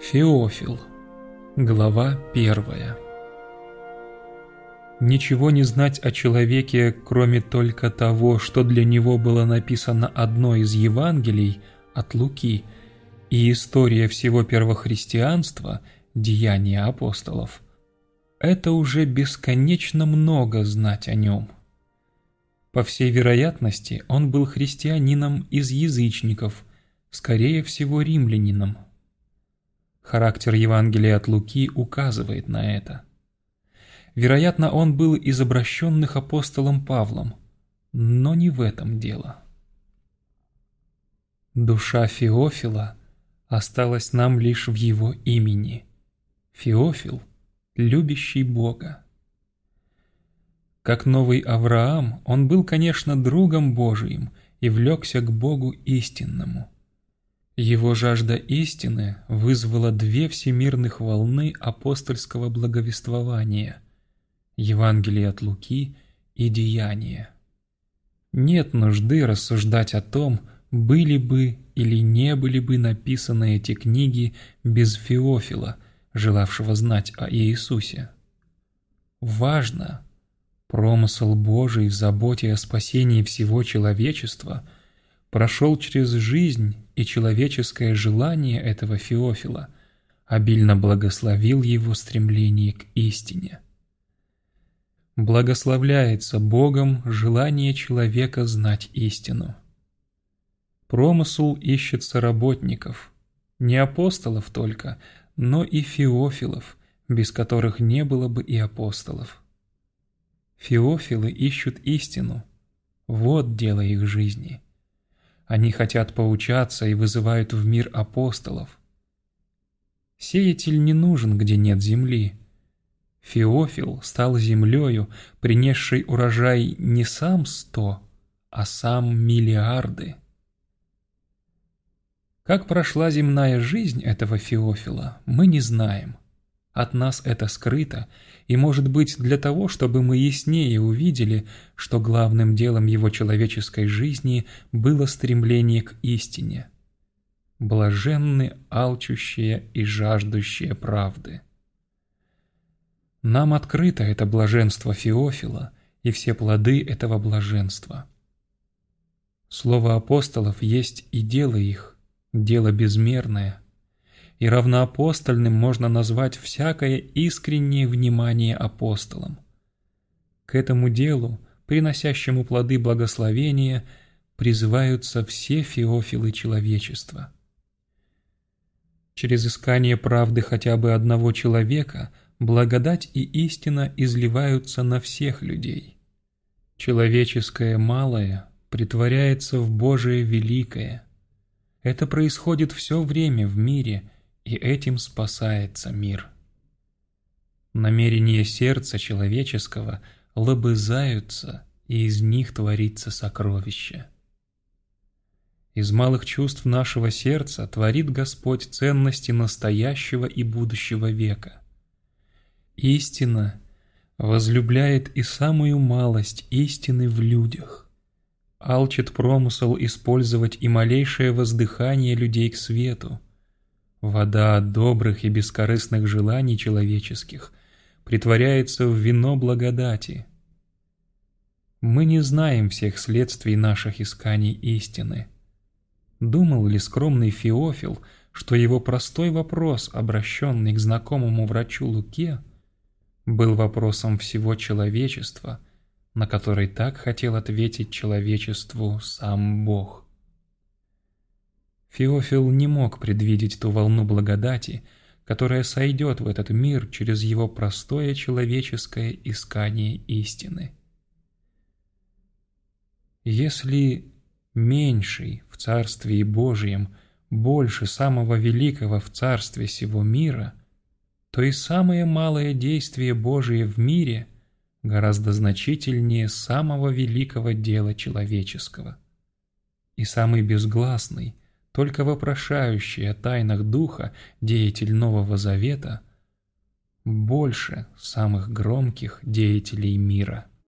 Феофил. Глава первая. Ничего не знать о человеке, кроме только того, что для него было написано одно из Евангелий от Луки и история всего первохристианства, деяния апостолов, это уже бесконечно много знать о нем. По всей вероятности, он был христианином из язычников, скорее всего римлянином. Характер Евангелия от Луки указывает на это. Вероятно, он был из апостолом Павлом, но не в этом дело. Душа Феофила осталась нам лишь в его имени. Феофил, любящий Бога. Как новый Авраам, он был, конечно, другом Божиим и влекся к Богу истинному – его жажда истины вызвала две всемирных волны апостольского благовествования – Евангелие от Луки и Деяния. Нет нужды рассуждать о том, были бы или не были бы написаны эти книги без Феофила, желавшего знать о Иисусе. Важно, промысл Божий в заботе о спасении всего человечества прошел через жизнь и человеческое желание этого Феофила обильно благословил его стремление к истине. Благословляется Богом желание человека знать истину. Промысл ищется работников, не апостолов только, но и феофилов, без которых не было бы и апостолов. Феофилы ищут истину, вот дело их жизни – они хотят поучаться и вызывают в мир апостолов. Сеятель не нужен, где нет земли. Феофил стал землею, принесшей урожай не сам сто, а сам миллиарды. Как прошла земная жизнь этого Феофила, мы не знаем. От нас это скрыто, и может быть для того, чтобы мы яснее увидели, что главным делом его человеческой жизни было стремление к истине. Блаженны алчущие и жаждущие правды. Нам открыто это блаженство Феофила и все плоды этого блаженства. Слово апостолов есть и дело их, дело безмерное – и равноапостольным можно назвать всякое искреннее внимание апостолам. К этому делу, приносящему плоды благословения, призываются все феофилы человечества. Через искание правды хотя бы одного человека благодать и истина изливаются на всех людей. Человеческое малое притворяется в Божие великое. Это происходит все время в мире – и этим спасается мир. Намерения сердца человеческого лобызаются, и из них творится сокровище. Из малых чувств нашего сердца творит Господь ценности настоящего и будущего века. Истина возлюбляет и самую малость истины в людях. Алчит промысел использовать и малейшее воздыхание людей к свету, Вода добрых и бескорыстных желаний человеческих притворяется в вино благодати. Мы не знаем всех следствий наших исканий истины. Думал ли скромный Феофил, что его простой вопрос, обращенный к знакомому врачу Луке, был вопросом всего человечества, на который так хотел ответить человечеству сам Бог? Феофил не мог предвидеть ту волну благодати, которая сойдет в этот мир через его простое человеческое искание истины. Если меньший в Царстве Божьем больше самого великого в Царстве сего мира, то и самое малое действие Божие в мире гораздо значительнее самого великого дела человеческого. И самый безгласный – только вопрошающий о тайнах Духа деятель Нового Завета больше самых громких деятелей мира.